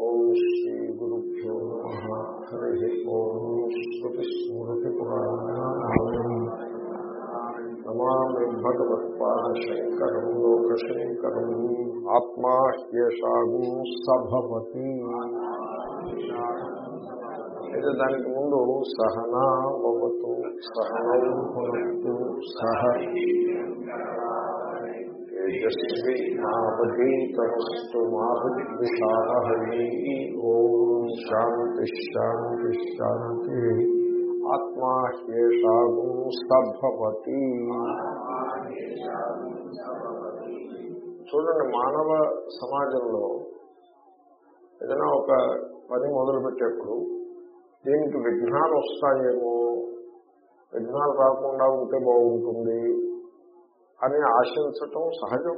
ఓం శ్రీ గురుభ్యో నమ హరి ఓం శ్రుతిస్మృతిపురాణానాం నమామి భగవత్పాదశంకరం లోకశంకరం ఆత్మా హ్యేషాగు సభవతి అయితే దానికి ముందు సహనా భవతు సహనౌ భవతు సహ తేజస్వి నావధీతమస్తు మాభిద్విషావహై ఓం శాంతి శాంతి శాంతి ఆత్మా సభవతి చూడండి మానవ సమాజంలో ఏదైనా ఒక పని మొదలుపెట్టేప్పుడు దీనికి విఘ్నాలు వస్తాయేమో. విఘ్నాలు రాకుండా ఉంటే బాగుంటుంది. అని ఆశించటం సహజం.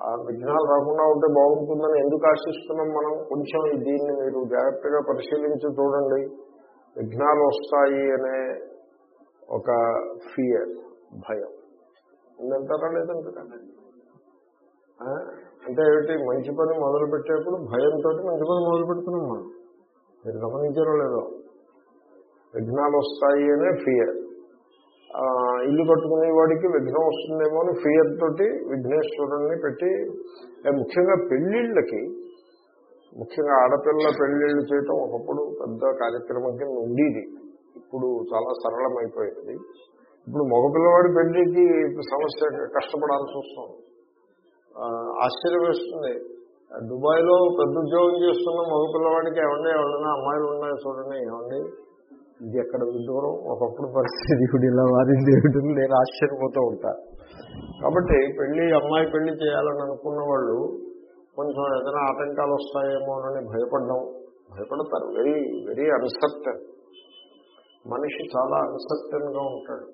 ఆ విఘ్నాలు రాకుండా ఉంటే బాగుంటుందని ఎందుకు ఆశిస్తున్నాం మనం? కొంచెం దీన్ని మీరు జాగ్రత్తగా పరిశీలించి చూడండి. విఘ్నాలు వస్తాయి అనే ఒక ఫియర్ భయం. ఉందంటారా లేదంటారా? అంటే ఏమిటి? మంచి పని మొదలు పెట్టేప్పుడు భయంతో మంచి పని మొదలు పెడుతున్నాం మనం. మీరు గమనించారో లేదో? విఘ్నాలు వస్తాయి అనే ఫియర్ ఇల్లు కట్టుకునే వాడికి విఘ్నం వస్తుందేమో అని ఫియర్ తోటి విఘ్నేశ్వరుణ్ణి పెట్టి ముఖ్యంగా పెళ్ళిళ్ళకి ముఖ్యంగా ఆడపిల్ల పెళ్ళిళ్ళు చేయటం ఒకప్పుడు పెద్ద కార్యక్రమం కింద ఉండేది. ఇప్పుడు చాలా సరళమైపోయింది. ఇప్పుడు మగపిల్లవాడి పెళ్ళికి సమస్య కష్టపడాల్సి వస్తుంది. ఆశ్చర్యం వేస్తుంది. దుబాయ్లో పెద్ద ఉద్యోగం చేస్తున్న మగపిల్లవాడికి ఏమన్నా ఏమన్నా అమ్మాయిలు ఉన్నాయి చూడండి ఏమండి? ఇది ఎక్కడ దూరం ఒకప్పుడు పరిస్థితి ఇప్పుడు ఇలా వారింది ఏమిటని నేను ఆశ్చర్యపోతూ ఉంటా. కాబట్టి పెళ్ళి అమ్మాయి పెళ్ళి చేయాలని అనుకున్న వాళ్ళు కొంచెం ఏదైనా ఆటంకాలు వస్తాయేమోనని భయపడ్డం భయపడతారు. వెరీ వెరీ అన్సర్టన్ మనిషి చాలా అన్సర్టన్గా ఉంటాడు.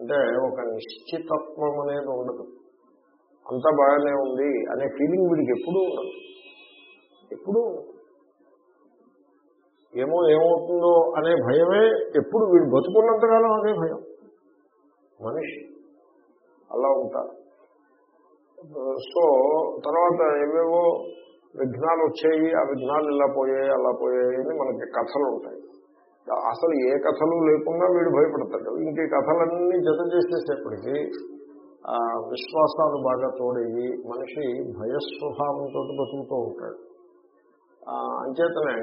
అంటే ఒక నిశ్చితత్వం అనేది ఉండదు. అంతా బాగానే ఉంది అనే ఫీలింగ్ వీడికి ఎప్పుడూ ఉండదు. ఎప్పుడూ ఏమో ఏమవుతుందో అనే భయమే ఎప్పుడు వీడు బతుకున్నంతకాలం అదే భయం. మనిషి అలా ఉంటారు సో తర్వాత ఏవేవో విఘ్నాలు వచ్చాయి ఆ విఘ్నాలు ఇలా పోయాయి అలా పోయాయి అని మనకి కథలు ఉంటాయి. అసలు ఏ కథలు లేకుండా వీడు భయపడతాడు. ఇంక ఈ కథలన్నీ జత చేసేసేపటికి విశ్వాసాలు బాగా తోడయ్యి మనిషి భయస్వభావంతో బతుకుతూ ఉంటాడు. అంచేతనే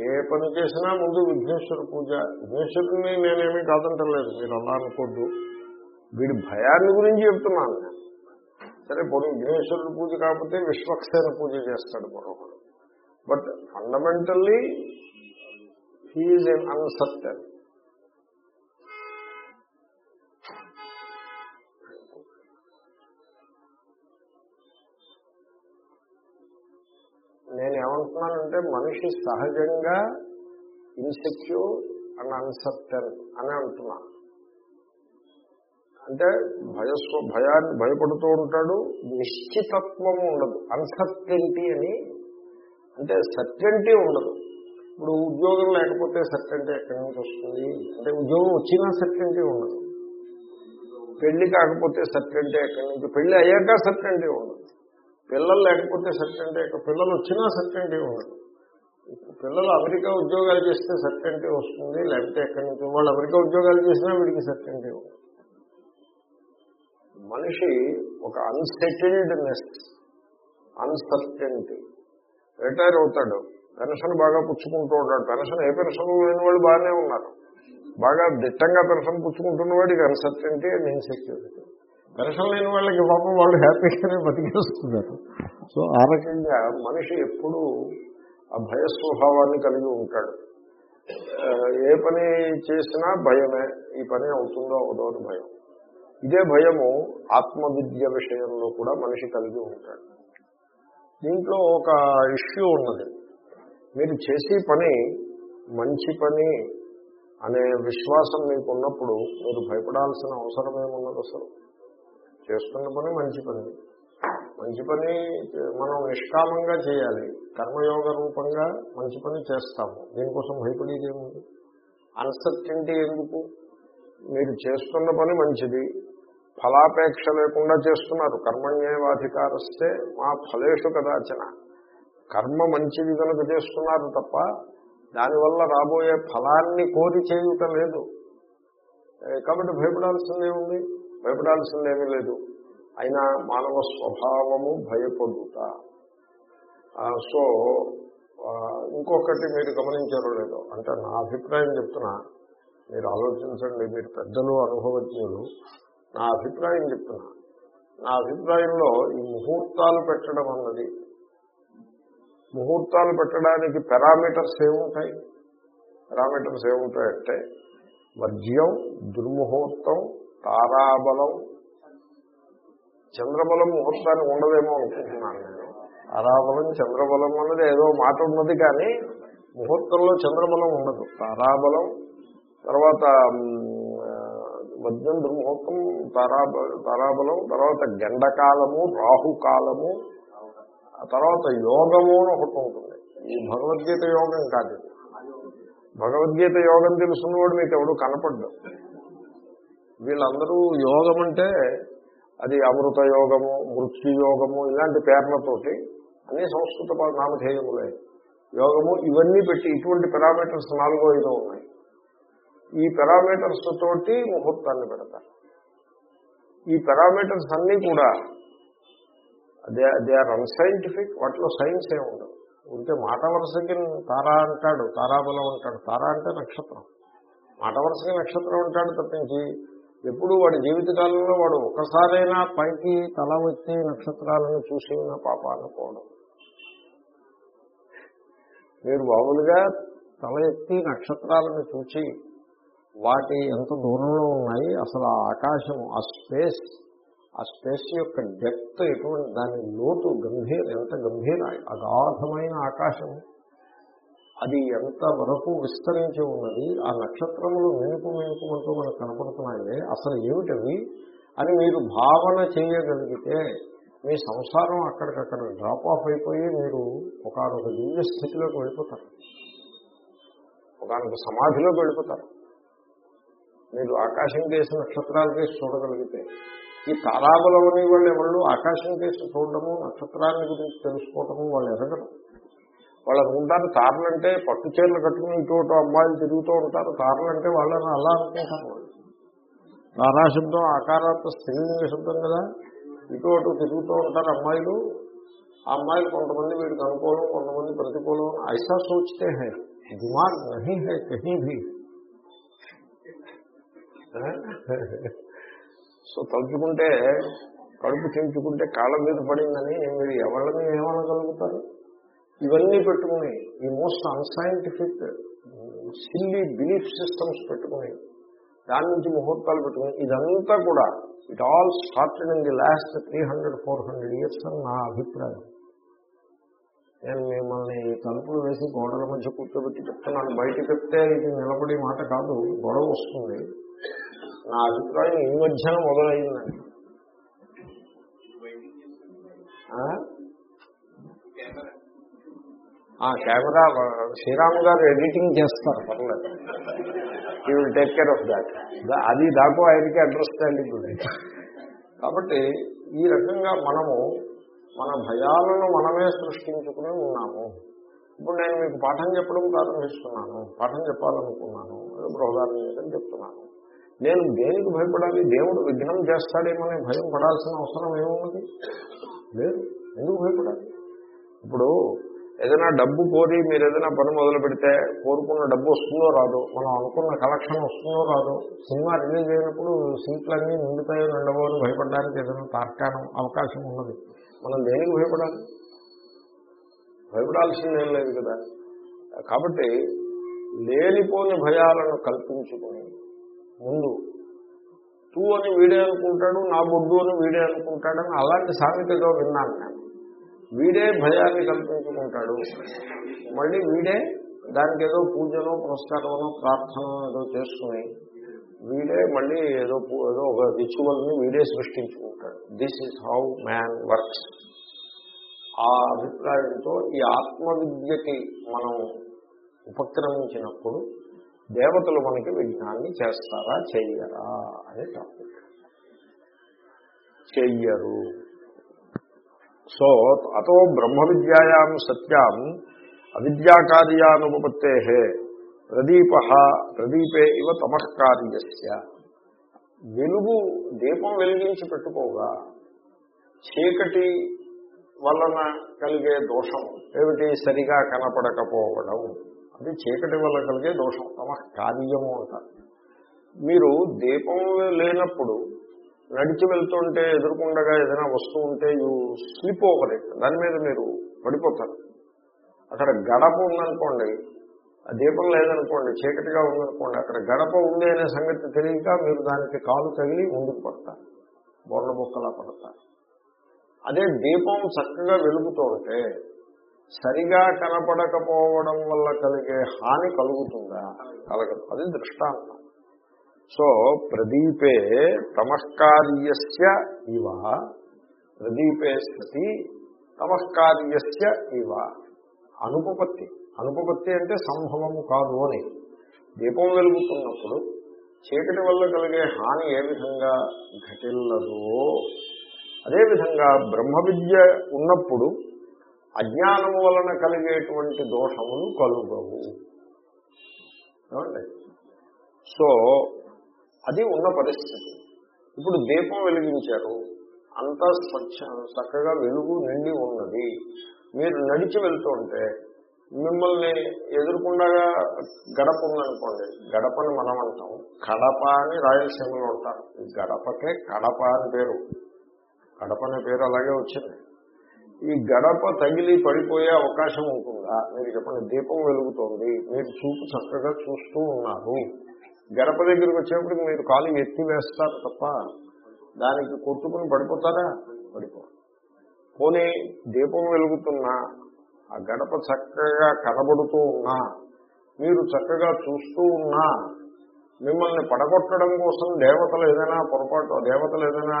ఏ పని చేసినా ముందు విఘ్నేశ్వర పూజ. విఘ్నేశ్వరుని నేనేమీ కాదంటలేదు మీరు అలా అనుకోద్దు. వీడి భయాన్ని గురించి చెప్తున్నాను నేను. సరే పొడి విఘ్నేశ్వరుడు పూజ కాకపోతే విశ్వక్సేన పూజ చేస్తాడు మరొకడు. But fundamentally he an uncertain. నేను ఏమంటున్నానంటే మనిషి సహజంగా ఇన్సెక్యూర్ అండ్ అన్సర్టన్ అని అంటున్నా. అంటే భయస్వ భయాన్ని భయపడుతూ ఉంటాడు నిశ్చితత్వం ఉండదు. అన్సర్టెంటీ అని అంటే సర్టెంటీ ఉండదు. ఇప్పుడు ఉద్యోగం లేకపోతే సర్టెంటీ ఎక్కడి నుంచి వస్తుంది? అంటే ఉద్యోగం వచ్చినా సర్టెంటీ ఉండదు. పెళ్ళి కాకపోతే సర్టెంటీ ఎక్కడి నుంచి పెళ్ళి అయ్యాక సర్టెంటీ ఉండదు. పిల్లలు లేకపోతే సర్టెంటీ పిల్లలు వచ్చినా సర్టెంటీ ఉండదు పిల్లలు అమెరికా ఉద్యోగాలు చేస్తే సర్టెంటీ వస్తుంది లేకపోతే ఎక్కడి నుంచి వాళ్ళు అమెరికా ఉద్యోగాలు చేసినా వీడికి సర్టెంటీ ఉండదు మనిషి ఒక అన్సెటిల్డ్నెస్ అన్సర్టెంటీ రిటైర్ అవుతాడు పెన్షన్ బాగా పుచ్చుకుంటూ ఉంటాడు. పెన్షన్ ఏ పెన్షన్ లేని వాళ్ళు బాగానే ఉన్నారు. బాగా దిట్టంగా పెన్షన్ పుచ్చుకుంటున్న వాడికి అన్సర్టెంటీ అండ్ ఇన్సెక్యూరిటీ పెన్షన్ లేని వాళ్ళకి పాపం వాళ్ళు హ్యాపీగానే బతికేస్తున్నారు. సో ఆ రకంగా మనిషి ఎప్పుడూ ఆ భయస్వభావాన్ని కలిగి ఉంటాడు. ఏ పని చేసినా భయమే ఈ పని అవుతుందో అవదో అని భయం. ఇదే భయము ఆత్మవిద్య విషయంలో కూడా మనిషి కలిగి ఉంటాడు. దీంట్లో ఒక ఇష్యూ ఉన్నది. మీరు చేసే పని మంచి పని అనే విశ్వాసం మీకు ఉన్నప్పుడు మీరు భయపడాల్సిన అవసరం ఏమున్నది అసలు? చేస్తున్న పని మంచి పని. మంచి పని మనం నిష్కామంగా చేయాలి. కర్మయోగ రూపంగా మంచి పని చేస్తాము. దీనికోసం భయపడేది ఏముంది? అన్సర్టెంటీ ఎందుకు? మీరు చేస్తున్న పని మంచిది. ఫలాపేక్ష లేకుండా చేస్తున్నారు. కర్మణ్యేవాధికారస్తే మా ఫలేషు కదాచన. కర్మ మంచిది కనుక చేస్తున్నారు తప్ప దానివల్ల రాబోయే ఫలాన్ని కోరి చేయుట లేదు. కాబట్టి భయపడాల్సిందే భయపడాల్సిందేమీ లేదు. అయినా మానవ స్వభావము భయపడుట. సో ఇంకొకటి మీరు గమనించారో లేదో అంటే నా అభిప్రాయం చెప్తున్నా మీరు ఆలోచించండి మీరు పెద్దలు అనుభవజ్ఞులు నా అభిప్రాయం చెప్తున్నా. నా అభిప్రాయంలో ఈ ముహూర్తాలు పెట్టడం అన్నది ముహూర్తాలు పెట్టడానికి పారామీటర్స్ ఏముంటాయి? పారామీటర్స్ ఏముంటాయంటే వర్జ్యం దుర్ముహూర్తం తారాబలం చంద్రబలం ముహూర్తానికి ఉండదేమో అనుకుంటున్నాను నేను. తారాబలం చంద్రబలం అన్నది ఏదో మాట ఉన్నది కానీ ముహూర్తంలో చంద్రబలం ఉండదు. తారాబలం తర్వాత మ్, మద్యం దుర్ముహూర్తం తారాబ తారాబలం తర్వాత గండకాలము రాహుకాలము ఆ తర్వాత యోగము అని ఒకటి ఉంటుంది. ఈ భగవద్గీత యోగం కాదు. భగవద్గీత యోగం తెలుసున్నవాడు మీకు ఎవడు కనపడ్డు. వీళ్ళందరూ యోగం అంటే అది అమృత యోగము మృత్యు యోగము ఇలాంటి పేర్లతోటి అన్ని సంస్కృత నామధేయములే. యోగము ఇవన్నీ పెట్టి ఇటువంటి పెరామీటర్స్ నాలుగో ఐదో ఉన్నాయి. ఈ పెరామీటర్స్ తోటి ముహూర్తాన్ని పెడతారు. ఈ పెరామీటర్స్ అన్నీ కూడా దే దే ఆర్ అన్సైంటిఫిక్ వాటిలో సైన్స్ ఏమి ఉండదు. ఉంటే మాట వరుసకి తారా అంటాడు తారాబలం అంటాడు. తారా అంటే నక్షత్రం. మాట వరుసకి నక్షత్రం అంటాడు తప్పించి ఎప్పుడు వాడి జీవితకాలంలో వాడు ఒక్కసారైనా పైకి తల వచ్చి నక్షత్రాలను చూసి ఉన్న పాప అనుకోవడం. మీరు మామూలుగా తల ఎత్తి నక్షత్రాలను చూచి వాటి ఎంత దూరంలో ఉన్నాయి అసలు ఆ ఆకాశం ఆ స్పేస్ ఆ స్పేస్ యొక్క డెప్త్ ఎటువంటి దాని లోతు గంభీర ఎంత గంభీర అగాధమైన ఆకాశం. అది ఎంత వరకు విస్తరించి ఉన్నది ఆ నక్షత్రములు మినుకు మినుకుమంటూ మనకు కనపడుతున్నాయే అసలు ఏమిటవి? అని మీరు భావన చేయగలిగితే మీ సంసారం అక్కడికక్కడ డ్రాప్ ఆఫ్ అయిపోయి మీరు ఒకనొక దివ్య స్థితిలోకి వెళ్ళిపోతారు. ఒకనొక సమాధిలోకి వెళ్ళిపోతారు. మీరు ఆకాశం చేసి నక్షత్రాల కేసి చూడగలిగితే ఈ తారాబలం అనే వాళ్ళు ఎవరు ఆకాశం చేసి చూడడము నక్షత్రాన్ని గురించి తెలుసుకోవటము వాళ్ళు ఎదగడం వాళ్ళు అనుకుంటారు తారలంటే పట్టు చీరలు కట్టుకుని ఇటు అటు అమ్మాయిలు తిరుగుతూ ఉంటారు. తారలంటే వాళ్ళని అలా అనుకుంటారు. వాళ్ళు నానా శబ్దం ఆకారాత్మ స్త్రీలింగ శబ్దం కదా. ఇటు అటు తిరుగుతూ ఉంటారు అమ్మాయిలు. ఆ అమ్మాయిలు కొంతమంది వీడికి అనుకూలం కొంతమంది ప్రతికూలం. ఐసా సోచితే హై. దిమాగ్ నహీ హై కహీ భీ. సో తలుచుకుంటే కడుపు చెంచుకుంటే కాళ్ళ మీద పడిందని మీరు ఎవరిని ఏమనగలుగుతారు? ఇవన్నీ పెట్టుకుని ఈ most unscientific silly belief systems పెట్టుకుని దాని నుంచి ముహూర్తాలు పెట్టుకుని ఇదంతా కూడా it all started in the last three hundred four hundred years అని నా అభిప్రాయం. నేను మిమ్మల్ని తలుపులు వేసి గోడల మధ్య కూర్చోబెట్టి చెప్తున్నాను. బయట చెప్తే ఇది నిలబడి మాట కాదు గొడవ వస్తుంది. నా అభిప్రాయం ఈ మధ్యన మొదలైందండి. ఆ? కెమెరా శ్రీరామ్ గారు ఎడిటింగ్ చేస్తారు పర్లేదు. ఈ will take care of that అది దాకు ఆయనకి అండర్స్టాండింగ్ ఉంది. కాబట్టి ఈ రకంగా మనము మన భయాలను మనమే సృష్టించుకుని ఉన్నాము. ఇప్పుడు నేను మీకు పాఠం చెప్పడం ప్రారంభిస్తున్నాను పాఠం చెప్పాలనుకున్నాను బృహదారణ్యం చెప్తున్నాను. నేను దేనికి భయపడాలి? దేవుడు విఘ్నం చేస్తాడేమని భయం పడాల్సిన అవసరం ఏమున్నది లేదు. ఎందుకు భయపడాలి? ఇప్పుడు ఏదైనా డబ్బు కోరి మీరు ఏదైనా పని మొదలు పెడితే కోరుకున్న డబ్బు వస్తుందో రాదు మనం అనుకున్న కలెక్షన్ వస్తుందో రాదు సినిమా రిలీజ్ అయినప్పుడు సీట్లన్నీ నిండుతాయో నిండవో అని భయపడడానికి ఏదైనా తార్కాణం అవకాశం ఉన్నది. మనం దేనికి భయపడాలి? భయపడాల్సిందేం లేదు కదా. కాబట్టి లేనిపోని భయాలను కల్పించుకుని ముందు తూ అని వీడే అనుకుంటాడు నా బొడ్డు అని వీడే అనుకుంటాడని అలాంటి సామెతగా విన్నాను నేను. వీడే భయాన్ని కల్పించుకుంటాడు మళ్ళీ వీడే దానికి ఏదో పూజనో పురస్కారమనో ప్రార్థనో ఏదో చేసుకుని వీడే మళ్ళీ ఏదో ఏదో ఒక రిచువల్ని వీడే సృష్టించుకుంటాడు. This is how man works ఆ అభిప్రాయంతో ఈ ఆత్మవిద్యకి మనం ఉపక్రమించినప్పుడు దేవతలు మనకి విజ్ఞాన్ని చేస్తారా చెయ్యరా అనే టాపిక్ చెయ్యరు. సో అతో బ్రహ్మ విద్యాయాం సత్యాం అవిద్యాకార్యానుపత్తే ప్రదీప ప్రదీపే ఇవ తమఃకార్యస్య వెలుగు దీపం వెలిగించి పెట్టుకోగా చీకటి వలన కలిగే దోషం ఏమిటి? సరిగా కనపడకపోవడం. అది చీకటి వల్ల కలిగే దోషం తమ కార్యము అంటారు. మీరు దీపం లేనప్పుడు నడిచి వెళ్తుంటే ఎదుర్కొండగా ఏదైనా వస్తువు ఉంటే యూ స్లిప్ ఓవర్ ఇట్. దాని మీద మీరు పడిపోతారు. అక్కడ గడప ఉందనుకోండి ఆ దీపం లేదనుకోండి చీకటిగా ఉందనుకోండి అక్కడ గడప ఉంది అనే సంగతి తెలియక మీరు దానికి కాలు తగిలి ముందుకు పడతారు. బొర్ర బొక్కలా పడతారు. అదే దీపం చక్కగా వెలుగుతూ ఉంటే సరిగా కనపడకపోవడం వల్ల కలిగే హాని కలుగుతుందా? కలగదు. అది దృష్టాంతం. సో ప్రదీపే తమస్కార్యస్య ఇవ. ప్రదీపే సతి తమస్కార్యస్య ఇవ. అనుపపత్తి. అనుపపత్తి అంటే సంభవము కాదు అని. దీపం వెలుగుతున్నప్పుడు చీకటి వల్ల కలిగే హాని ఏ విధంగా? ఘటిల్లదో. అదేవిధంగా బ్రహ్మ విద్య ఉన్నప్పుడు అజ్ఞానము వలన కలిగేటువంటి దోషములు కలుగవు. సో అది ఉన్న పరిస్థితి. ఇప్పుడు దీపం వెలిగించారు. అంతా స్వచ్ఛ చక్కగా వెలుగు నిండి ఉన్నది. మీరు నడిచి వెళ్తుంటే మిమ్మల్ని ఎదుర్కొండగా గడప ఉందనుకోండి. గడపని మనం అంటాం. కడప అని రాయలసీమలో ఉంటారు. ఈ గడపకే కడప అని పేరు. గడప అనే పేరు అలాగే వచ్చింది. ఈ గడప తగిలి పడిపోయే అవకాశం ఉంటుందా? మీరు చెప్పండి దీపం వెలుగుతోంది. మీరు చూపు చక్కగా చూస్తూ ఉన్నారు. గడప దగ్గరికి వచ్చేప్పటికి మీరు కాలు ఎత్తి వేస్తారు తప్ప దానికి కొట్టుకుని పడిపోతారా? పడిపో. పోనీ దీపం వెలుగుతున్నా ఆ గడప చక్కగా కనబడుతూ ఉన్నా మీరు చక్కగా చూస్తూ ఉన్నా మిమ్మల్ని పడగొట్టడం కోసం దేవతలు ఏదైనా పొరపాటు దేవతలు ఏదైనా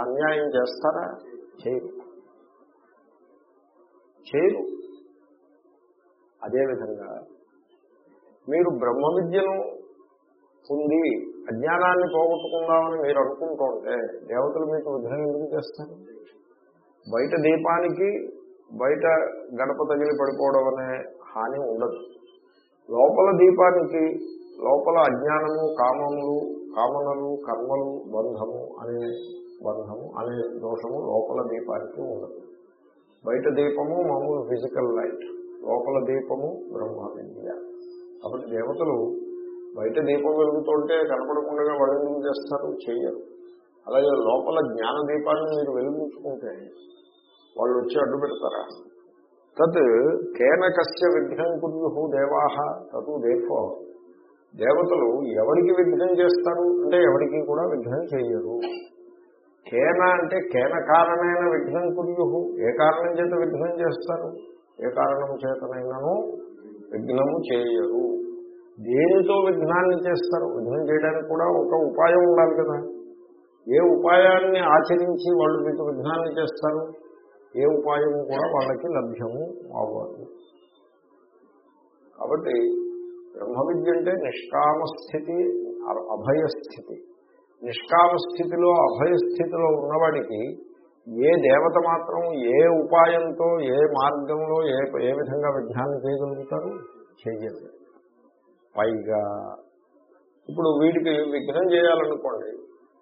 అన్యాయం చేస్తారా? చేయరు. చేయరు. అదేవిధంగా మీరు బ్రహ్మ విద్యను ఉంది. అజ్ఞానాన్ని పోగొట్టుకుందామని మీరు అనుకుంటుంటే దేవతలు మీకు విఘ్నం ఎందుకు చేస్తారు? బయట దీపానికి బయట గడప తగిలి పడిపోవడం అనే హాని ఉండదు. లోపల దీపానికి లోపల అజ్ఞానము కామములు కామనలు కర్మలు బంధము అనే బంధము అనే దోషము లోపల దీపానికి ఉండదు. బయట దీపము మామూలు ఫిజికల్ లైట్ లోపల దీపము బ్రహ్మ విద్య కాబట్టి దేవతలు బయట దీపం వెలుగుతుంటే కనపడకుండా వాళ్ళు ఎందుకు చేస్తారు? చేయరు అలాగే లోపల జ్ఞాన దీపాన్ని మీరు వెలిగించుకుంటే వాళ్ళు వచ్చి అడ్డు పెడతారా? తత్ కేనకస్య విఘ్నం కుర్యుహు దేవాహ తదు దేఫో దేవతలు ఎవరికి విఘ్నం చేస్తారు? అంటే ఎవరికి కూడా విఘ్నం చేయరు కేన అంటే కేన కారణమైన విఘ్నం కుర్యుహు. ఏ కారణం చేత విఘ్నం చేస్తారు? ఏ కారణం చేతనైనాను? విఘ్నము చేయరు. దేనితో విఘ్నాన్ని చేస్తారు. విఘ్నం చేయడానికి కూడా ఒక ఉపాయం ఉండాలి కదా. ఏ ఉపాయాన్ని ఆచరించి వాళ్ళు మీకు విఘ్నాన్ని చేస్తారు ఏ ఉపాయం కూడా వాళ్ళకి లభ్యము అవ్వదు. కాబట్టి బ్రహ్మ విద్య అంటే నిష్కామస్థితి అభయస్థితి నిష్కామస్థితిలో అభయస్థితిలో ఉన్నవాడికి ఏ దేవత మాత్రం ఏ ఉపాయంతో ఏ మార్గంలో ఏ ఏ విధంగా విజ్ఞానం చేయగలుగుతారు? చెయ్యదు పైగా. ఇప్పుడు వీడికి విఘ్నం చేయాలనుకోండి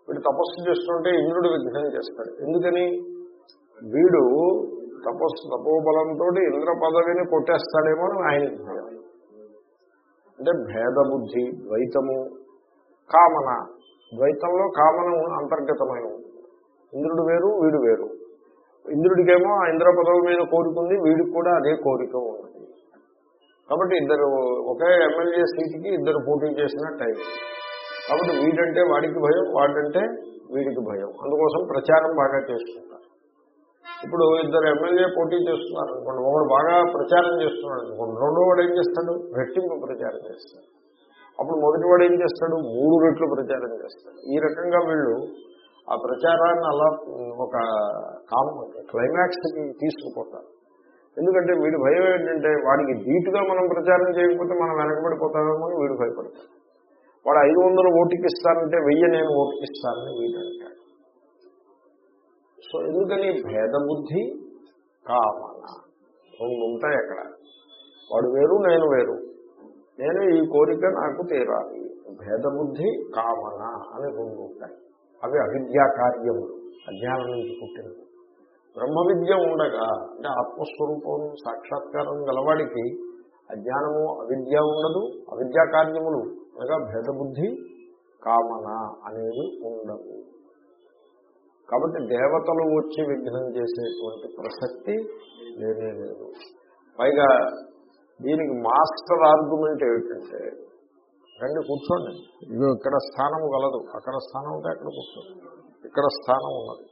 వీడు తపస్సు చేస్తుంటే ఇంద్రుడు విఘ్నం చేస్తాడు. ఎందుకని? వీడు తపస్సు తపోబలంతో ఇంద్ర పదవిని కొట్టేస్తాడేమో అని ఆయన భయం. అంటే భేద బుద్ధి ద్వైతము కామన. ద్వైతంలో కామన అంతర్గతమై ఇంద్రుడు వేరు వీడు వేరు. ఇంద్రుడికేమో ఆ ఇంద్ర పదవి మీద కోరుకుంది వీడికి కూడా అదే కోరిక ఉన్నది కాబట్టి ఇద్దరు ఒకే ఎమ్మెల్యే సీటుకి ఇద్దరు పోటీ చేసినట్టు అయింది కాబట్టి వీడంటే వాడికి భయం వాడంటే వీడికి భయం. అందుకోసం ప్రచారం బాగా చేస్తున్నారు ఇప్పుడు ఇద్దరు ఎమ్మెల్యే పోటీ చేస్తున్నారు అనుకోండి ఒకడు బాగా ప్రచారం చేస్తున్నాడు అనుకోండి రెండో వాడు ఏం చేస్తాడు? రెట్టింపు ప్రచారం చేస్తాడు. అప్పుడు మొదటి వాడు ఏం చేస్తాడు? మూడు రెట్లు ప్రచారం చేస్తాడు. ఈ రకంగా వీళ్ళు ఆ ప్రచారాన్ని అలా ఒక కామ క్లైమాక్స్కి తీసుకుపోతారు. ఎందుకంటే వీడి భయం ఏంటంటే వాడికి ధీటుగా మనం ప్రచారం చేయకపోతే మనం వెనకబడిపోతామేమో అని వీడు భయపడతాడు. వాడు ఐదు వందలు ఓటుకి ఇస్తానంటే వెయ్యి నేను ఓటుకిస్తానని వీడు అంటాడు. సో ఎందుకని భేద బుద్ధి కామన? రెండు ఉంటాయి అక్కడ. వాడు వేరు నేను వేరు. నేను ఈ కోరిక నాకు తీరాలి. భేదబుద్ధి కామన అని రెండు ఉంటాయి. అవి అవిద్యా కార్యములు అజ్ఞానం నుంచి పుట్టినవి. బ్రహ్మ విద్య ఉండగా అంటే ఆత్మస్వరూపం సాక్షాత్కారం గలవాడికి అజ్ఞానము అవిద్య ఉండదు. అవిద్యా కార్యములు అనగా భేదబుద్ధి కామన అనేది ఉండవు కాబట్టి దేవతలు వచ్చి విఘ్నం చేసేటువంటి ప్రసక్తి లేనే లేదు. పైగా దీనికి మాస్టర్ ఆర్గ్యుమెంట్ ఏమిటంటే రండి కూర్చోండి. ఇదిగో ఇక్కడ స్థానం గలదు. అక్కడ స్థానం ఉంటే అక్కడ కూర్చోండి. ఇక్కడ స్థానం ఉన్నది.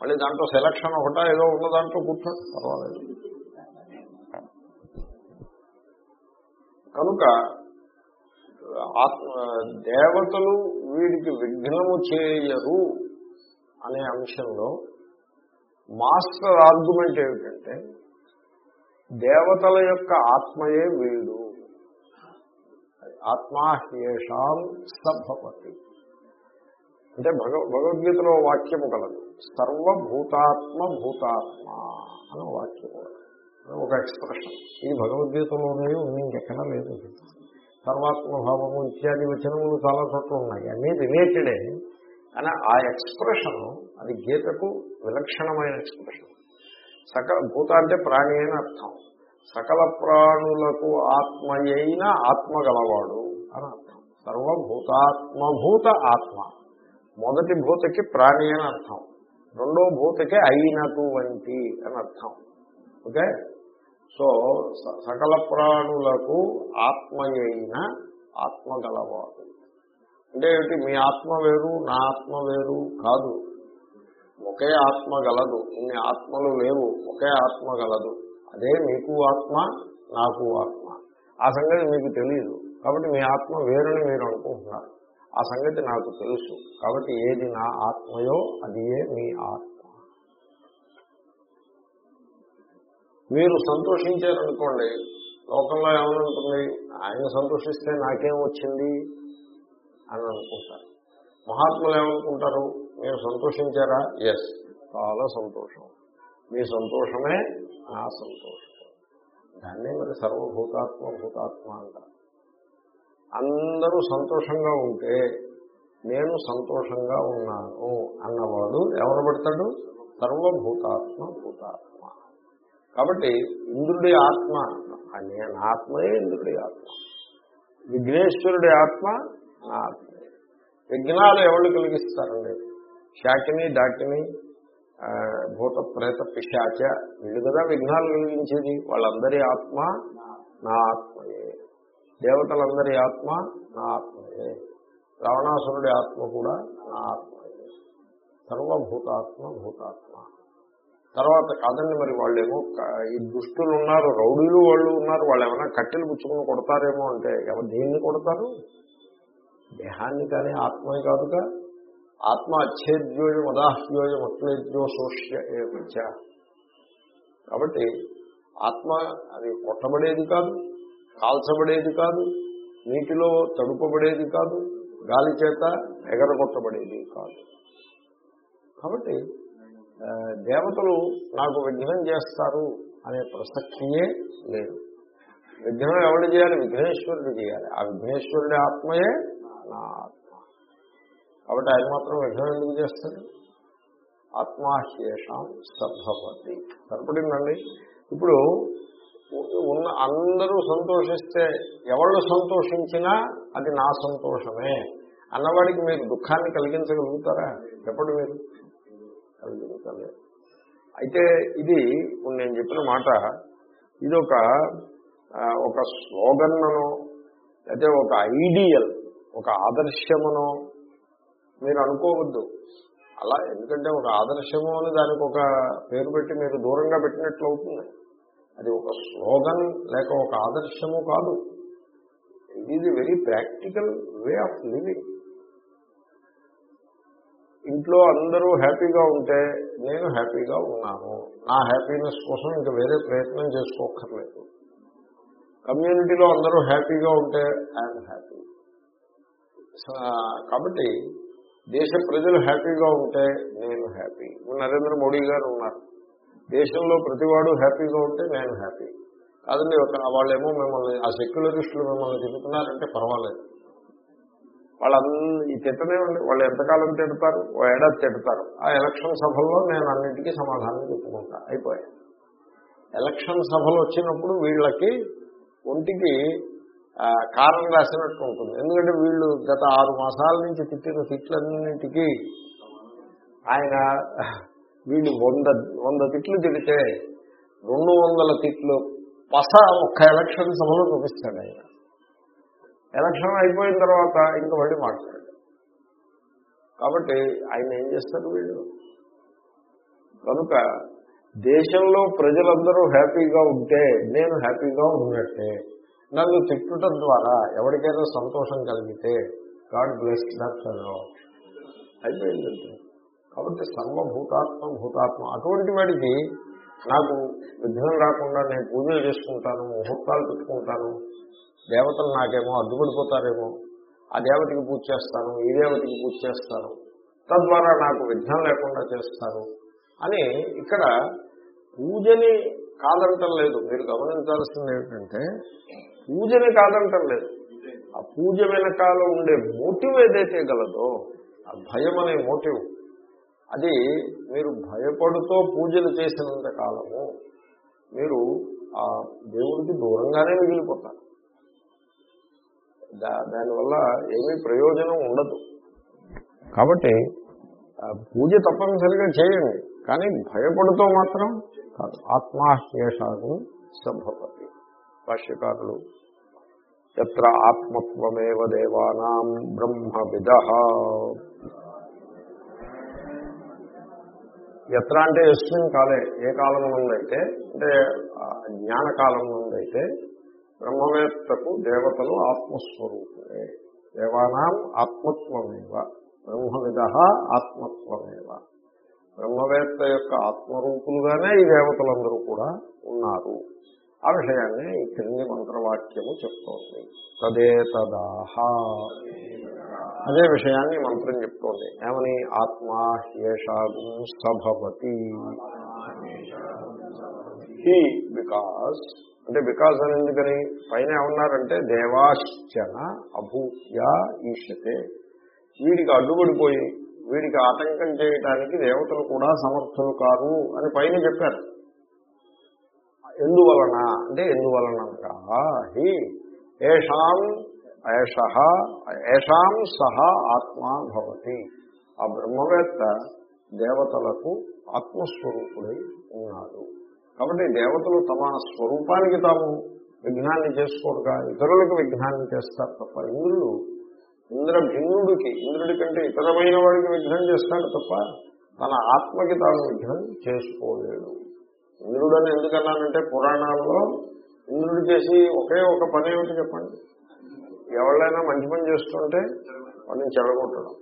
మళ్ళీ దాంట్లో సెలక్షన్ ఒకటా ఏదో ఉన్న దాంట్లో కూర్చోండి పర్వాలేదు. కనుక ఆత్మ దేవతలు వీడికి విఘ్నము చేయరు అనే అంశంలో మాస్టర్ ఆర్గ్యుమెంట్ ఏమిటంటే దేవతల యొక్క ఆత్మయే వీడు. ఆత్మాహ్యేషాం సభవతి అంటే భగవ భగవద్గీతలో వాక్యము కలదు. సర్వభూతాత్మ భూతాత్మ అని వాక్యం ఒక ఎక్స్ప్రెషన్ ఇది భగవద్గీతలోనే ఉంది ఇంకెక్కడా లేదు. సర్వాత్మభావము ఇత్యాది వచనములు చాలా చోట్ల ఉన్నాయి. అన్నీ రిలేటెడే కానీ ఆ ఎక్స్ప్రెషన్ అది గీతకు విలక్షణమైన ఎక్స్ప్రెషన్ సకల భూత అంటే ప్రాణి అని అర్థం. సకల ప్రాణులకు ఆత్మయైన ఆత్మ గలవాడు అని అర్థం. సర్వభూతాత్మభూత ఆత్మ. మొదటి భూతకి ప్రాణి అని అర్థం. రెండో భూతకే అయినటువంటి అని అర్థం. ఓకే? సో సకల ప్రాణులకు ఆత్మయైన ఆత్మ గలవాడు. అంటే ఏమిటి? మీ ఆత్మ వేరు నా ఆత్మ వేరు కాదు. ఒకే ఆత్మ గలదు. ఇన్ని ఆత్మలు లేవు. ఒకే ఆత్మ గలదు. అదే మీకు ఆత్మ నాకు ఆత్మ. ఆ సంగతి మీకు తెలియదు కాబట్టి మీ ఆత్మ వేరుని మీరు అనుకుంటున్నారు. ఆ సంగతి నాకు తెలుసు. కాబట్టి ఏది నా ఆత్మయో అదియే మీ ఆత్మ. మీరు సంతోషించారనుకోండి లోకంలో ఏమనుంటుంది? ఆయన సంతోషిస్తే నాకేం వచ్చింది? అని అనుకుంటారు. మహాత్ములు ఏమనుకుంటారు? మీరు సంతోషించారా? ఎస్ చాలా సంతోషం. మీ సంతోషమే నా సంతోషం. దాన్నే మరి సర్వభూతాత్మ భూతాత్మ అంటారు. అందరూ సంతోషంగా ఉంటే నేను సంతోషంగా ఉన్నాను అన్నవాడు ఎవరు పెడతాడు? సర్వభూతాత్మ భూతాత్మ. కాబట్టి ఇంద్రుడి ఆత్మ నేను ఆత్మయే ఇంద్రుడి ఆత్మ. విఘ్నేశ్వరుడి ఆత్మ నా ఆత్మే విఘ్నాలు ఎవరు కలిగిస్తారండి? శాకిని డాకిని భూత ప్రేత పిశాచ వీళ్ళు కదా విఘ్నాలు కలిగించేది. వాళ్ళందరి ఆత్మ నా ఆత్మయే. దేవతలందరి ఆత్మ నా ఆత్మయే. రావణాసురుడి ఆత్మ కూడా నా ఆత్మయే. సర్వభూతాత్మ భూతాత్మ. తర్వాత కాదండి మరి వాళ్ళేమో ఈ దుష్టులు ఉన్నారు రౌడీలు వాళ్ళు ఉన్నారు వాళ్ళు ఏమైనా కట్టెలు పుచ్చుకుని కొడతారేమో అంటే ఎవరు దేన్ని కొడతారు? దేహాన్ని కానీ ఆత్మే కాదుగా. ఆత్మ అచ్చేద్యోజం ఉదాహ్యోయం అక్లేద్యో సోష్య ఏమచ్చ కాబట్టి ఆత్మ అది కొట్టబడేది కాదు. కాల్చబడేది కాదు నీటిలో తడుపబడేది కాదు గాలి చేత ఎగరగొట్టబడేది కాదు. కాబట్టి దేవతలు నాకు విఘ్నం చేస్తారు అనే ప్రసక్తియే లేదు. విఘ్నం ఎవరు చేయాలి? విఘ్నేశ్వరుడు చేయాలి. ఆ విఘ్నేశ్వరుడి ఆత్మయే నా ఆత్మ. కాబట్టి ఆయన మాత్రం విఘ్నం ఎందుకు చేస్తాడు? ఆత్మాశేషం సద్భవతి. సరిపడిందండి? ఇప్పుడు ఉన్న అందరూ సంతోషిస్తే ఎవరు సంతోషించినా అది నా సంతోషమే. అన్నవాడికి మీరు దుఃఖాన్ని కలిగించగలుగుతారా? చెప్పండి మీరు? కలిగించలేదు. అయితే ఇది నేను చెప్పిన మాట ఇది ఒక ఒక స్లోగన్నను అయితే ఒక ఐడియల్ ఒక ఆదర్శమునో మీరు అనుకోవద్దు. అలా ఎందుకంటే ఒక ఆదర్శము అని దానికి ఒక పేరు పెట్టి మీరు దూరంగా పెట్టినట్లు అవుతుంది. అది ఒక స్లోగన్ లేక ఒక ఆదర్శము కాదు. ఇది is very practical way of living ఇంట్లో అందరూ హ్యాపీగా ఉంటే నేను హ్యాపీగా ఉన్నాను. నా హ్యాపీనెస్ కోసం ఇంకా వేరే ప్రయత్నం చేసుకోక్కర్లేదు. కమ్యూనిటీలో అందరూ హ్యాపీగా ఉంటే ఐఎమ్ హ్యాపీ కాబట్టి దేశ ప్రజలు హ్యాపీగా ఉంటే నేను హ్యాపీ నరేంద్ర మోడీ గారు ఉన్నారు. దేశంలో ప్రతివాడు హ్యాపీగా ఉంటే నేను హ్యాపీ. కాదండి ఒక వాళ్ళేమో మిమ్మల్ని ఆ సెక్యులరిస్టులు మిమ్మల్ని తిరుగుతున్నారంటే పర్వాలేదు. వాళ్ళందరూ ఈ తిట్టనేవండి వాళ్ళు ఎంతకాలం తిడతారు? ఓ ఏడాది తిడతారు. ఆ ఎలక్షన్ సభల్లో నేను అన్నింటికీ సమాధానం చెప్పుకుంటా. అయిపోయాయి. ఎలక్షన్ సభలు వచ్చినప్పుడు వీళ్ళకి ఒంటికి కారణం రాసినట్టు ఉంటుంది. ఎందుకంటే వీళ్ళు గత ఆరు మాసాల నుంచి తిట్టిన తిట్లన్నింటికి ఆయన వీళ్ళు వంద వంద తిట్లు తిడితే రెండు వందల తిట్లు పస ఒక్క ఎలక్షన్ సభలో చూపిస్తాడు ఆయన. ఎలక్షన్ అయిపోయిన తర్వాత ఇంకా మళ్ళీ మాట్లాడాడు కాబట్టి ఆయన ఏం చేస్తారు వీళ్ళు? కనుక దేశంలో ప్రజలందరూ హ్యాపీగా ఉంటే నేను హ్యాపీగా ఉన్నట్టే. నన్ను తిట్టడం ద్వారా ఎవరికైనా సంతోషం కలిగితే గాడ్ బ్లెస్ దట్ అయిపోయిందంటే కాబట్టి సర్వభూతాత్మ భూతాత్మ. అటువంటి వాడికి నాకు విఘ్నం రాకుండా నేను పూజలు చేసుకుంటాను ముహూర్తాలు పెట్టుకుంటాను దేవతలు నాకేమో అడ్డుపడిపోతారేమో ఆ దేవతకి పూజ చేస్తాను ఈ దేవతకి పూజ చేస్తాను తద్వారా నాకు విఘ్నం లేకుండా చేస్తారు అని ఇక్కడ పూజని కాదంటం లేదు. మీరు గమనించాల్సింది ఏమిటంటే పూజని కాదంటం లేదు. ఆ పూజ వెనకాల ఉండే మోటివ్ ఏదైతే గలదో ఆ భయం అనే మోటివ్ అది మీరు భయపడుతూ పూజలు చేసినంత కాలము మీరు ఆ దేవుడికి దూరంగానే మిగిలిపోతారు. దానివల్ల ఏమీ ప్రయోజనం ఉండదు. కాబట్టి పూజ తప్పనిసరిగా చేయండి కానీ భయపడుతూ మాత్రం కాదు. ఆత్మాహ్యేషాను సంభవతి. భాష్యకారులు ఎత్ర ఆత్మత్వమేవ దేవానాం బ్రహ్మవిద ఎత్ర అంటే ఎస్మిన్ కాలే. ఏ కాలం నుండైతే అంటే జ్ఞానకాలం నుండైతే బ్రహ్మవేత్తకు దేవతలు ఆత్మస్వరూపులే. దేవానాం ఆత్మత్వమేవ బ్రహ్మవిద ఆత్మత్వమేవ. బ్రహ్మవేత్త యొక్క ఆత్మరూపులుగానే ఈ దేవతలందరూ కూడా ఉన్నారు. ఆ విషయాన్ని ఈ క్రింది మంత్రవాక్యము చెప్తోంది. తదే తదాహ. అదే విషయాన్ని మంత్రం చెప్తోంది. ఏమని? ఆత్మా హ్యేషాగు సభవతి. హీ బికాస్ అంటే బికాస్ అని ఎందుకని? పైన ఏమన్నారంటే దేవాశ్చన అభూయ ఈషతే వీడికి అడ్డుపడిపోయి వీడికి ఆటంకం చేయటానికి దేవతలు కూడా సమర్థులు కారు అని పైన చెప్పారు. ఎందువలన? అంటే ఎందువలన హి ఏషాం ఏష ఏషాం సహ ఆత్మా భవతి. ఆ బ్రహ్మవేత్త దేవతలకు ఆత్మస్వరూపుడై ఉన్నాడు. కాబట్టి దేవతలు తమ స్వరూపానికి తాము విఘ్నాన్ని చేసుకోరుగా ఇతరులకు విఘ్నాన్ని చేస్తారు తప్ప ఇంద్రుడు ఇంద్ర భిన్నుడికి ఇంద్రుడి కంటే ఇతరమైన వాడికి విఘ్నం చేస్తాడు తప్ప తన ఆత్మకి తాను విఘ్నం చేసుకోలేడు. ఇంద్రుడని ఎందుకన్నానంటే పురాణాల్లో ఇంద్రుడు చేసి ఒకే ఒక పని ఏమిటి చెప్పండి? ఎవరైనా మంచి పని చేస్తుంటే వాళ్ళని చెడగొట్టడం.